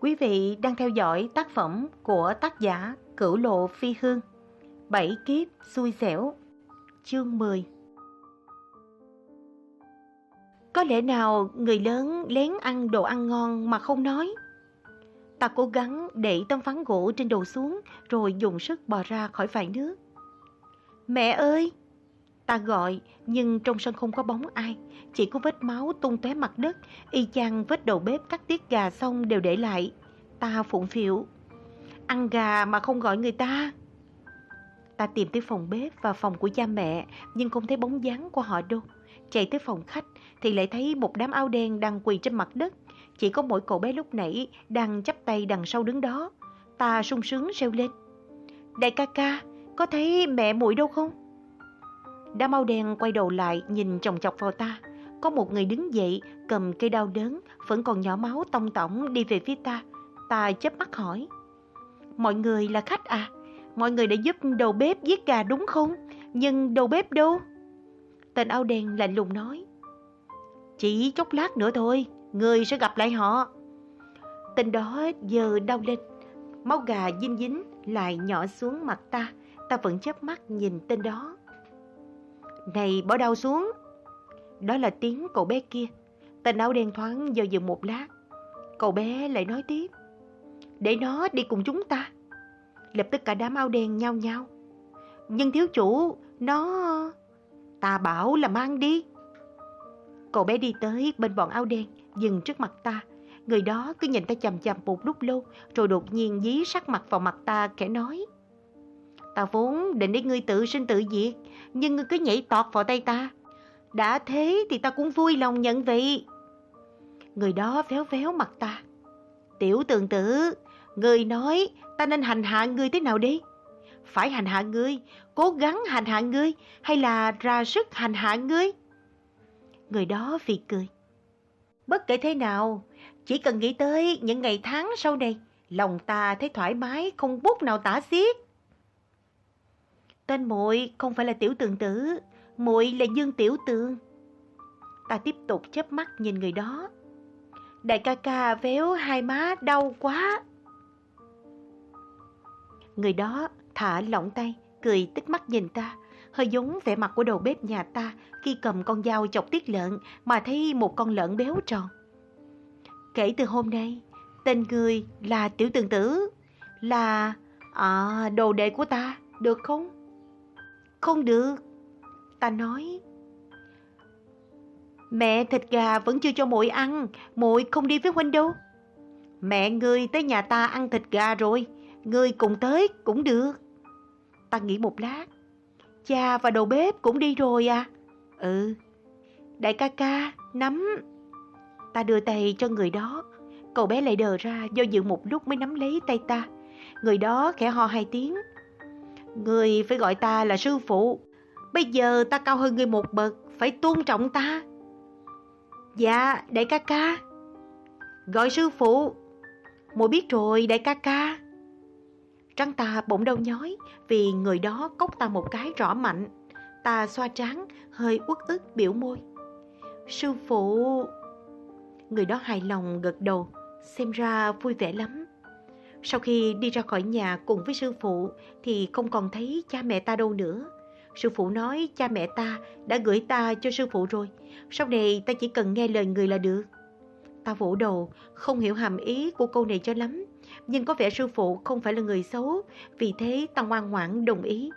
Quý vị đang theo dõi tác phẩm của tác giả Cửu Lộ Phi Hương, Bảy kiếp xui xẻo, Chương 10 Có lẽ nào người lớn lén ăn đồ ăn ngon mà không nói? Ta cố gắng đẩy tấm ván gỗ trên đầu xuống rồi dùng sức bò ra khỏi vải nước. Mẹ ơi! Ta gọi, nhưng trong sân không có bóng ai. Chỉ có vết máu tung tóe mặt đất. Y chang vết đầu bếp cắt tiết gà xong đều để lại. Ta phụng phịu Ăn gà mà không gọi người ta. Ta tìm tới phòng bếp và phòng của cha mẹ, Nhưng không thấy bóng dáng của họ đâu. Chạy tới phòng khách Thì lại thấy một đám áo đen đang quỳ trên mặt đất. Chỉ có mỗi cậu bé lúc nãy Đang chắp tay đằng sau đứng đó. Ta sung sướng reo lên. Đại ca ca, Có thấy mẹ muội đâu không? Đa mau đen quay đầu lại nhìn chồng chọc vào ta. Có một người đứng dậy, cầm cây đao đớn vẫn còn nhỏ máu tông tổng đi về phía ta. Ta chớp mắt hỏi. Mọi người là khách à? Mọi người đã giúp đầu bếp giết gà đúng không? Nhưng đầu bếp đâu? Tên áo đen lạnh lùng nói. Chỉ chốc lát nữa thôi, người sẽ gặp lại họ. Tên đó giờ đau lên, máu gà dinh dính lại nhỏ xuống mặt ta. Ta vẫn chớp mắt nhìn tên đó. Này bỏ đau xuống. Đó là tiếng cậu bé kia. Tên áo đen thoáng do dự một lát. Cậu bé lại nói tiếp. Để nó đi cùng chúng ta. Lập tức cả đám áo đen nhau nhau. Nhưng thiếu chủ, nó... Ta bảo là mang đi. Cậu bé đi tới bên bọn áo đen, dừng trước mặt ta. Người đó cứ nhìn ta chầm chầm một lúc lâu, rồi đột nhiên dí sắc mặt vào mặt ta kẻ nói. Ta vốn định để ngươi tự sinh tự diệt, nhưng ngươi cứ nhảy tọt vào tay ta. Đã thế thì ta cũng vui lòng nhận vậy. Người đó véo véo mặt ta. Tiểu tường tử, người nói ta nên hành hạ ngươi thế nào đi? Phải hành hạ ngươi, cố gắng hành hạ ngươi hay là ra sức hành hạ ngươi? Người đó phì cười. Bất kể thế nào, chỉ cần nghĩ tới những ngày tháng sau này, lòng ta thấy thoải mái không bút nào tả xiết. Tên muội không phải là tiểu tường tử, muội là Dương Tiểu Tường. Ta tiếp tục chớp mắt nhìn người đó. Đại ca ca véo hai má đau quá. Người đó thả lỏng tay, cười tích mắt nhìn ta, hơi giống vẻ mặt của đầu bếp nhà ta khi cầm con dao chọc tiết lợn mà thấy một con lợn béo tròn. Kể từ hôm nay, tên người là Tiểu Tường Tử, là à, đồ đệ của ta, được không? Không được. Ta nói. Mẹ thịt gà vẫn chưa cho muội ăn, muội không đi với huynh đâu. Mẹ ngươi tới nhà ta ăn thịt gà rồi, ngươi cùng tới cũng được. Ta nghĩ một lát. Cha và đầu bếp cũng đi rồi à? Ừ. Đại ca ca, nắm. Ta đưa tay cho người đó. Cậu bé lại đờ ra do dự một lúc mới nắm lấy tay ta. Người đó khẽ ho hai tiếng Người phải gọi ta là sư phụ. Bây giờ ta cao hơn người một bậc, phải tôn trọng ta. Dạ, đại ca ca. Gọi sư phụ. Mùi biết rồi, đại ca ca. Trăng ta bỗng đau nhói vì người đó cốc ta một cái rõ mạnh. Ta xoa trán, hơi uất ức biểu môi. Sư phụ... Người đó hài lòng gật đầu, xem ra vui vẻ lắm. Sau khi đi ra khỏi nhà cùng với sư phụ thì không còn thấy cha mẹ ta đâu nữa. Sư phụ nói cha mẹ ta đã gửi ta cho sư phụ rồi. Sau này ta chỉ cần nghe lời người là được. Ta vỗ đầu, không hiểu hàm ý của câu này cho lắm. Nhưng có vẻ sư phụ không phải là người xấu, vì thế ta ngoan ngoãn đồng ý.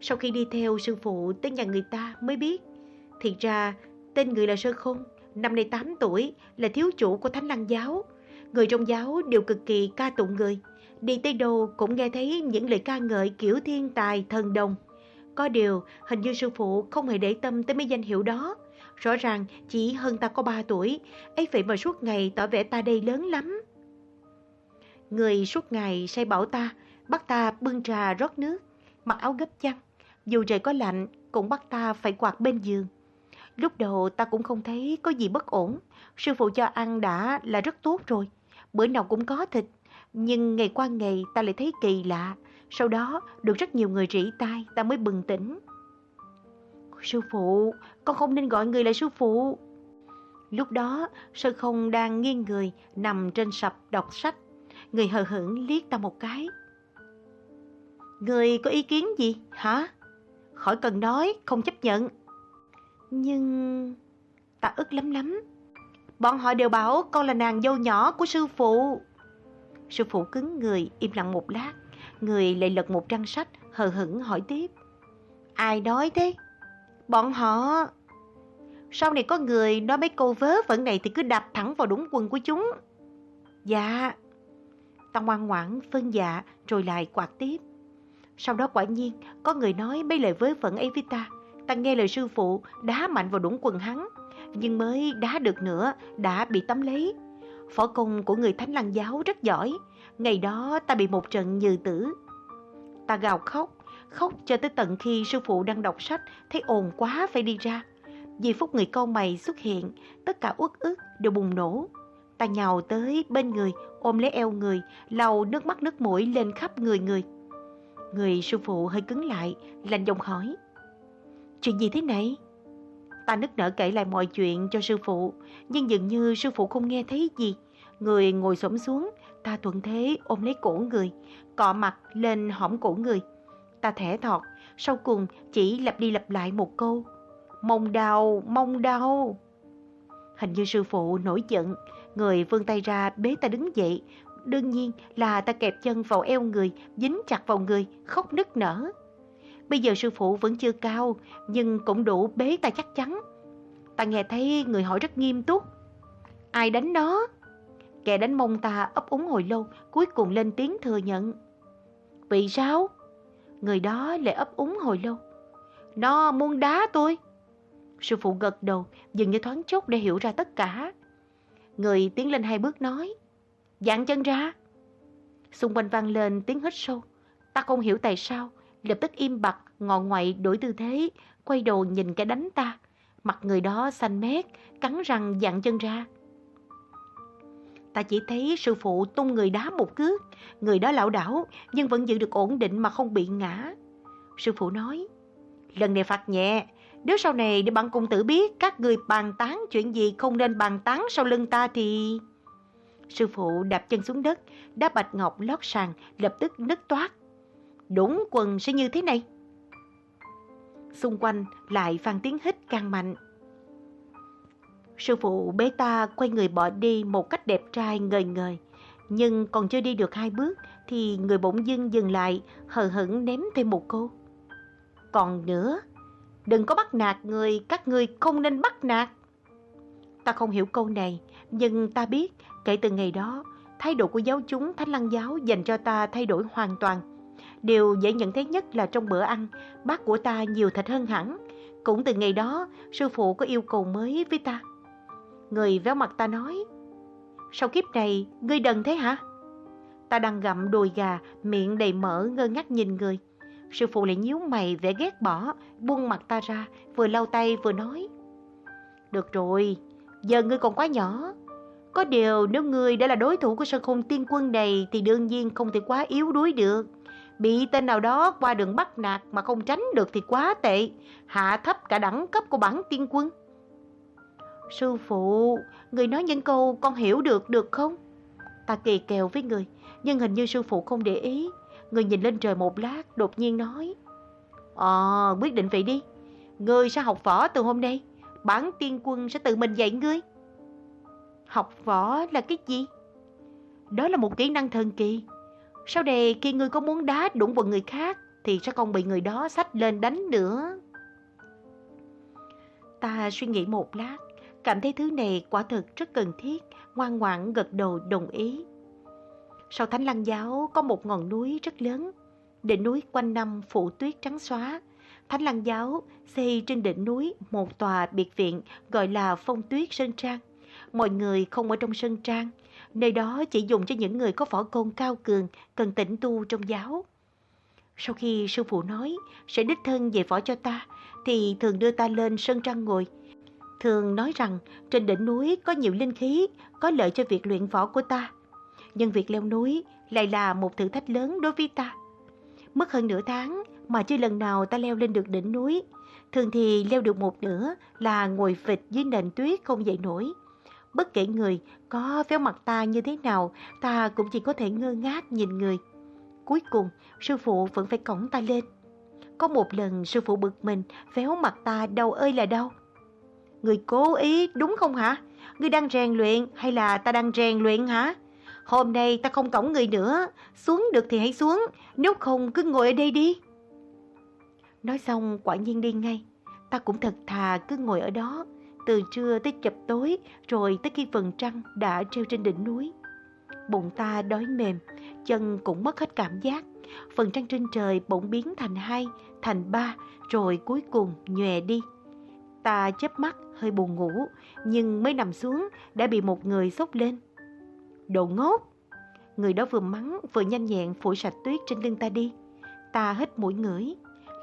Sau khi đi theo sư phụ tới nhà người ta mới biết. Thì ra tên người là Sơ Không, năm nay 8 tuổi, là thiếu chủ của Thánh Lăng Giáo. Người trong giáo đều cực kỳ ca tụng người. Đi tới đâu cũng nghe thấy những lời ca ngợi kiểu thiên tài, thần đồng. Có điều, hình như sư phụ không hề để tâm tới mấy danh hiệu đó. Rõ ràng chỉ hơn ta có 3 tuổi, ấy vậy mà suốt ngày tỏ vẻ ta đây lớn lắm. Người suốt ngày say bảo ta, bắt ta bưng trà rót nước, mặc áo gấp chăn. Dù trời có lạnh, cũng bắt ta phải quạt bên giường. Lúc đầu ta cũng không thấy có gì bất ổn, sư phụ cho ăn đã là rất tốt rồi bữa nào cũng có thịt. Nhưng ngày qua ngày ta lại thấy kỳ lạ. Sau đó được rất nhiều người rỉ tai ta mới bừng tỉnh. Sư phụ, con không nên gọi người là sư phụ. Lúc đó, sư không đang nghiêng người, nằm trên sập đọc sách. Người hờ hững liếc ta một cái. Người có ý kiến gì, hả? Khỏi cần nói, không chấp nhận. Nhưng... Ta ức lắm lắm. Bọn họ đều bảo con là nàng dâu nhỏ của sư phụ. Sư phụ cứng người, im lặng một lát. Người lại lật một trang sách, hờ hững hỏi tiếp. Ai nói thế? Bọn họ... Sau này có người nói mấy câu vớ vẩn này thì cứ đạp thẳng vào đúng quần của chúng. Dạ. Ta ngoan ngoãn phân dạ rồi lại quạt tiếp. Sau đó quả nhiên có người nói mấy lời vớ vẩn ấy với ta. Ta nghe lời sư phụ đá mạnh vào đũng quần hắn. Nhưng mới đá được nữa đã bị tấm lấy. Phó công của người thánh lăng giáo rất giỏi. Ngày đó ta bị một trận như tử. Ta gào khóc, khóc cho tới tận khi sư phụ đang đọc sách thấy ồn quá phải đi ra. Vì phút người con mày xuất hiện, tất cả uất ức đều bùng nổ. Ta nhào tới bên người, ôm lấy eo người, lau nước mắt nước mũi lên khắp người người. Người sư phụ hơi cứng lại, lạnh giọng hỏi. Chuyện gì thế này? Ta nức nở kể lại mọi chuyện cho sư phụ, nhưng dường như sư phụ không nghe thấy gì. Người ngồi xổm xuống, ta thuận thế ôm lấy cổ người, cọ mặt lên hõm cổ người. Ta thẻ thọt, sau cùng chỉ lặp đi lặp lại một câu. Mông đau, mông đau. Hình như sư phụ nổi giận, người vươn tay ra bế ta đứng dậy. Đương nhiên là ta kẹp chân vào eo người, dính chặt vào người, khóc nức nở. Bây giờ sư phụ vẫn chưa cao, nhưng cũng đủ bế ta chắc chắn. Ta nghe thấy người hỏi rất nghiêm túc. Ai đánh nó? Kẻ đánh mông ta ấp úng hồi lâu, cuối cùng lên tiếng thừa nhận. Vì sao? Người đó lại ấp úng hồi lâu. Nó muốn đá tôi. Sư phụ gật đầu, dừng như thoáng chốc để hiểu ra tất cả. Người tiến lên hai bước nói. Dạng chân ra. Xung quanh vang lên tiếng hít sâu. Ta không hiểu tại sao, lập tức im bặt, ngọn ngoại đổi tư thế, quay đầu nhìn cái đánh ta. Mặt người đó xanh mét, cắn răng dặn chân ra. Ta chỉ thấy sư phụ tung người đá một cước, người đó lảo đảo nhưng vẫn giữ được ổn định mà không bị ngã. Sư phụ nói, lần này phạt nhẹ, nếu sau này để bạn công tử biết các người bàn tán chuyện gì không nên bàn tán sau lưng ta thì... Sư phụ đạp chân xuống đất, đá bạch ngọc lót sàn, lập tức nứt toát. Đúng quần sẽ như thế này. Xung quanh lại vang tiếng hít càng mạnh. Sư phụ bế ta quay người bỏ đi một cách đẹp trai ngời ngời. Nhưng còn chưa đi được hai bước thì người bỗng dưng dừng lại, hờ hững ném thêm một câu. Còn nữa, đừng có bắt nạt người, các người không nên bắt nạt. Ta không hiểu câu này, nhưng ta biết kể từ ngày đó, thái độ của giáo chúng Thánh Lăng Giáo dành cho ta thay đổi hoàn toàn. Điều dễ nhận thấy nhất là trong bữa ăn, bát của ta nhiều thịt hơn hẳn. Cũng từ ngày đó, sư phụ có yêu cầu mới với ta. Người véo mặt ta nói, sau kiếp này, ngươi đần thế hả? Ta đang gặm đùi gà, miệng đầy mỡ ngơ ngác nhìn người. Sư phụ lại nhíu mày vẻ ghét bỏ, buông mặt ta ra, vừa lau tay vừa nói. Được rồi, giờ ngươi còn quá nhỏ. Có điều nếu ngươi đã là đối thủ của sân khôn tiên quân này thì đương nhiên không thể quá yếu đuối được. Bị tên nào đó qua đường bắt nạt mà không tránh được thì quá tệ, hạ thấp cả đẳng cấp của bản tiên quân. Sư phụ, người nói những câu con hiểu được được không? Ta kỳ kèo với người, nhưng hình như sư phụ không để ý. Người nhìn lên trời một lát, đột nhiên nói. Ờ, quyết định vậy đi. Ngươi sẽ học võ từ hôm nay. Bản tiên quân sẽ tự mình dạy ngươi. Học võ là cái gì? Đó là một kỹ năng thần kỳ. Sau đây khi ngươi có muốn đá đụng vào người khác thì sẽ không bị người đó sách lên đánh nữa. Ta suy nghĩ một lát, cảm thấy thứ này quả thực rất cần thiết, ngoan ngoãn gật đầu đồng ý. Sau Thánh Lăng Giáo có một ngọn núi rất lớn, đỉnh núi quanh năm phủ tuyết trắng xóa. Thánh Lăng Giáo xây trên đỉnh núi một tòa biệt viện gọi là Phong Tuyết Sơn Trang. Mọi người không ở trong Sơn Trang, nơi đó chỉ dùng cho những người có võ công cao cường, cần tĩnh tu trong giáo. Sau khi sư phụ nói sẽ đích thân về võ cho ta, thì thường đưa ta lên sân trăng ngồi, thường nói rằng trên đỉnh núi có nhiều linh khí, có lợi cho việc luyện võ của ta. Nhưng việc leo núi lại là một thử thách lớn đối với ta. Mất hơn nửa tháng mà chưa lần nào ta leo lên được đỉnh núi. thường thì leo được một nửa là ngồi phịch dưới nền tuyết không dậy nổi. Bất kể người có véo mặt ta như thế nào, ta cũng chỉ có thể ngơ ngác nhìn người. Cuối cùng, sư phụ vẫn phải cõng ta lên. Có một lần sư phụ bực mình, véo mặt ta đau ơi là đau. Người cố ý đúng không hả? Người đang rèn luyện hay là ta đang rèn luyện hả? Hôm nay ta không cõng người nữa, xuống được thì hãy xuống, nếu không cứ ngồi ở đây đi. Nói xong quả nhiên đi ngay, ta cũng thật thà cứ ngồi ở đó, từ trưa tới chập tối, rồi tới khi phần trăng đã treo trên đỉnh núi. Bụng ta đói mềm, chân cũng mất hết cảm giác. Phần trăng trên trời bỗng biến thành hai, thành ba, rồi cuối cùng nhòe đi. Ta chớp mắt, hơi buồn ngủ, nhưng mới nằm xuống đã bị một người sốc lên. Đồ ngốc! Người đó vừa mắng vừa nhanh nhẹn phủi sạch tuyết trên lưng ta đi. Ta hít mũi ngửi.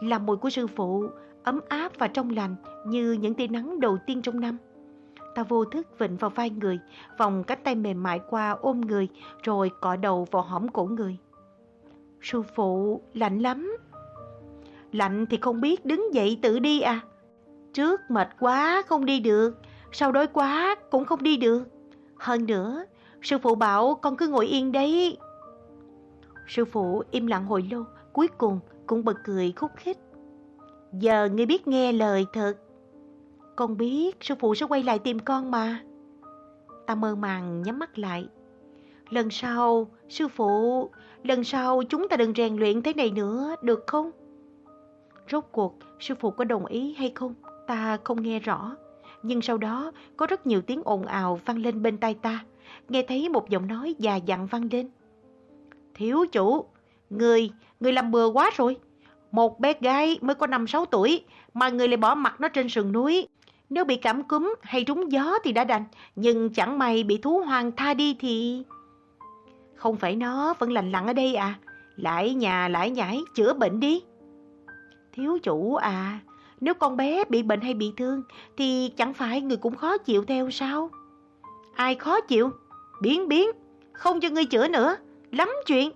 Là mùi của sư phụ, ấm áp và trong lành như những tia nắng đầu tiên trong năm. Ta vô thức vịnh vào vai người, vòng cánh tay mềm mại qua ôm người, rồi cọ đầu vào hõm cổ người. Sư phụ, lạnh lắm. Lạnh thì không biết đứng dậy tự đi à. Trước mệt quá không đi được, sau đói quá cũng không đi được. Hơn nữa, sư phụ bảo con cứ ngồi yên đấy. Sư phụ im lặng hồi lâu, cuối cùng cũng bật cười khúc khích. Giờ ngươi biết nghe lời thật. Con biết sư phụ sẽ quay lại tìm con mà. Ta mơ màng nhắm mắt lại. Lần sau, sư phụ, lần sau chúng ta đừng rèn luyện thế này nữa, được không? Rốt cuộc, sư phụ có đồng ý hay không? Ta không nghe rõ. Nhưng sau đó, có rất nhiều tiếng ồn ào vang lên bên tai ta. Nghe thấy một giọng nói già dặn vang lên. Thiếu chủ, người, người làm bừa quá rồi. Một bé gái mới có 5-6 tuổi mà người lại bỏ mặt nó trên sườn núi. Nếu bị cảm cúm hay trúng gió thì đã đành, nhưng chẳng may bị thú hoang tha đi thì... Không phải nó vẫn lành lặng ở đây à? Lại nhà lại nhảy, chữa bệnh đi. Thiếu chủ à, nếu con bé bị bệnh hay bị thương thì chẳng phải người cũng khó chịu theo sao? Ai khó chịu? Biến biến, không cho ngươi chữa nữa, lắm chuyện.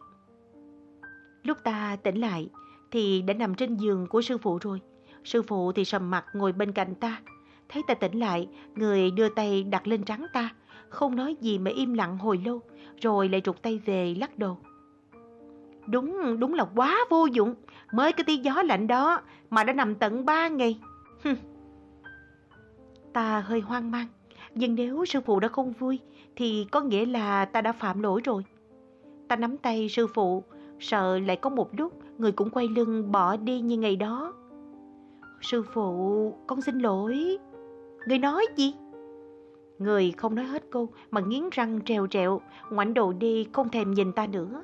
Lúc ta tỉnh lại thì đã nằm trên giường của sư phụ rồi. Sư phụ thì sầm mặt ngồi bên cạnh ta. Thấy ta tỉnh lại, người đưa tay đặt lên trắng ta, không nói gì mà im lặng hồi lâu, rồi lại trục tay về lắc đầu. Đúng, đúng là quá vô dụng, mới cái tia gió lạnh đó mà đã nằm tận ba ngày. ta hơi hoang mang, nhưng nếu sư phụ đã không vui thì có nghĩa là ta đã phạm lỗi rồi. Ta nắm tay sư phụ, sợ lại có một lúc người cũng quay lưng bỏ đi như ngày đó. Sư phụ, con xin lỗi. Người nói gì? Người không nói hết câu mà nghiến răng trèo trẹo ngoảnh đầu đi không thèm nhìn ta nữa.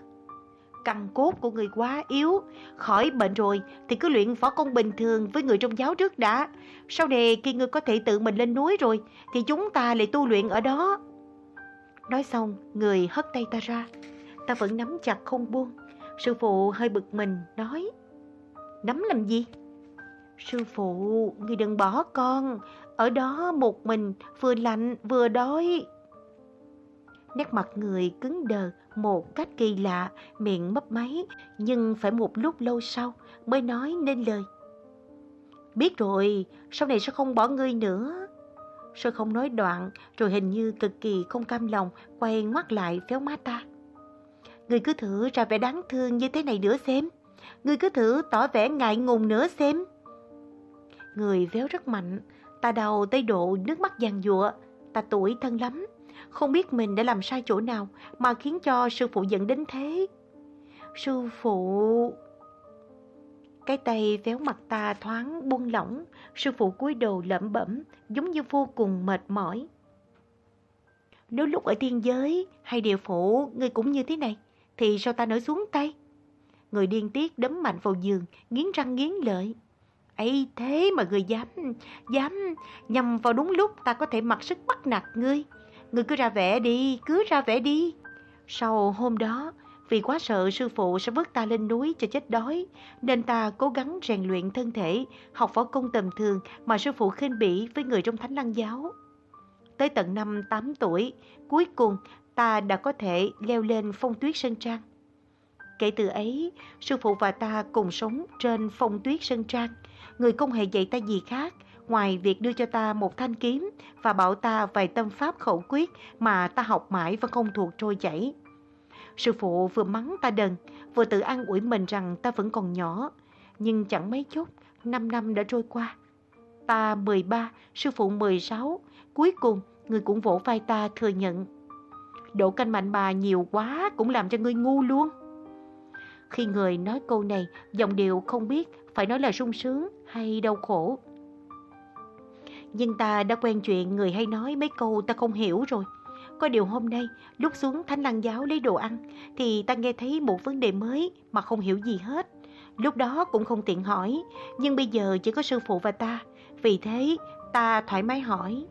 Căn cốt của người quá yếu, khỏi bệnh rồi thì cứ luyện võ công bình thường với người trong giáo trước đã. Sau này khi người có thể tự mình lên núi rồi thì chúng ta lại tu luyện ở đó. Nói xong, người hất tay ta ra. Ta vẫn nắm chặt không buông. Sư phụ hơi bực mình, nói Nắm làm gì? Sư phụ, người đừng bỏ con, ở đó một mình, vừa lạnh vừa đói. Nét mặt người cứng đờ một cách kỳ lạ, miệng mấp máy, nhưng phải một lúc lâu sau mới nói nên lời. Biết rồi, sau này sẽ không bỏ ngươi nữa. Sơ không nói đoạn, rồi hình như cực kỳ không cam lòng, quay ngoắt lại phéo má ta. Ngươi cứ thử ra vẻ đáng thương như thế này nữa xem. Ngươi cứ thử tỏ vẻ ngại ngùng nữa xem. Người véo rất mạnh, ta đầu tay độ nước mắt giàn giụa, ta tuổi thân lắm. Không biết mình đã làm sai chỗ nào mà khiến cho sư phụ giận đến thế. Sư phụ... Cái tay véo mặt ta thoáng buông lỏng, sư phụ cúi đầu lẩm bẩm, giống như vô cùng mệt mỏi. Nếu lúc ở thiên giới hay địa phủ, ngươi cũng như thế này, thì sao ta nỡ xuống tay? Người điên tiết đấm mạnh vào giường, nghiến răng nghiến lợi. ấy thế mà người dám, dám, nhằm vào đúng lúc ta có thể mặc sức bắt nạt ngươi. Ngươi cứ ra vẻ đi, cứ ra vẻ đi. Sau hôm đó, vì quá sợ sư phụ sẽ vứt ta lên núi cho chết đói, nên ta cố gắng rèn luyện thân thể, học võ công tầm thường mà sư phụ khinh bỉ với người trong thánh lăng giáo. Tới tận năm 8 tuổi, cuối cùng ta đã có thể leo lên phong tuyết Sơn Trang. Kể từ ấy, sư phụ và ta cùng sống trên phong tuyết Sơn Trang. người không hề dạy ta gì khác ngoài việc đưa cho ta một thanh kiếm và bảo ta vài tâm pháp khẩu quyết mà ta học mãi vẫn không thuộc trôi chảy. Sư phụ vừa mắng ta đần, vừa tự an ủi mình rằng ta vẫn còn nhỏ. Nhưng chẳng mấy chốc, 5 năm đã trôi qua. Ta 13, sư phụ 16, cuối cùng người cũng vỗ vai ta thừa nhận. Độ canh mạnh bà nhiều quá cũng làm cho ngươi ngu luôn. Khi người nói câu này, giọng điệu không biết phải nói là sung sướng hay đau khổ. Nhưng ta đã quen chuyện người hay nói mấy câu ta không hiểu rồi. Có điều hôm nay, lúc xuống thánh lăng giáo lấy đồ ăn, thì ta nghe thấy một vấn đề mới mà không hiểu gì hết. Lúc đó cũng không tiện hỏi, nhưng bây giờ chỉ có sư phụ và ta. Vì thế, ta thoải mái hỏi.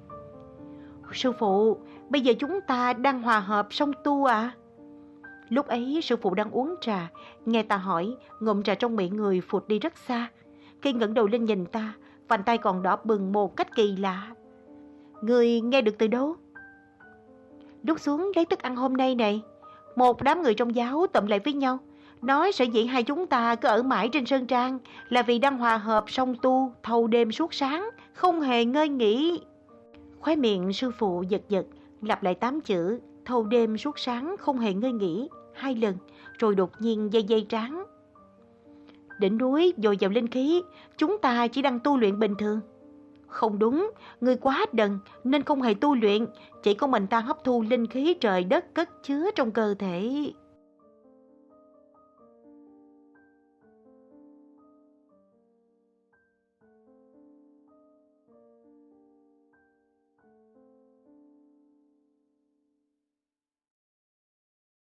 Sư phụ, bây giờ chúng ta đang hòa hợp song tu à? Lúc ấy sư phụ đang uống trà, nghe ta hỏi, ngụm trà trong miệng người phụt đi rất xa. Khi ngẩng đầu lên nhìn ta, vành tay còn đỏ bừng một cách kỳ lạ. Người nghe được từ đâu? Lúc xuống lấy thức ăn hôm nay này, một đám người trong giáo tụm lại với nhau, nói sở dĩ hai chúng ta cứ ở mãi trên sơn trang là vì đang hòa hợp song tu thâu đêm suốt sáng, không hề ngơi nghỉ. Khóe miệng sư phụ giật giật, lặp lại tám chữ thâu đêm suốt sáng không hề ngơi nghỉ hai lần, rồi đột nhiên dây dây tráng. Đỉnh núi dồi dào linh khí, chúng ta chỉ đang tu luyện bình thường. Không đúng, người quá đần nên không hề tu luyện, chỉ có mình ta hấp thu linh khí trời đất cất chứa trong cơ thể.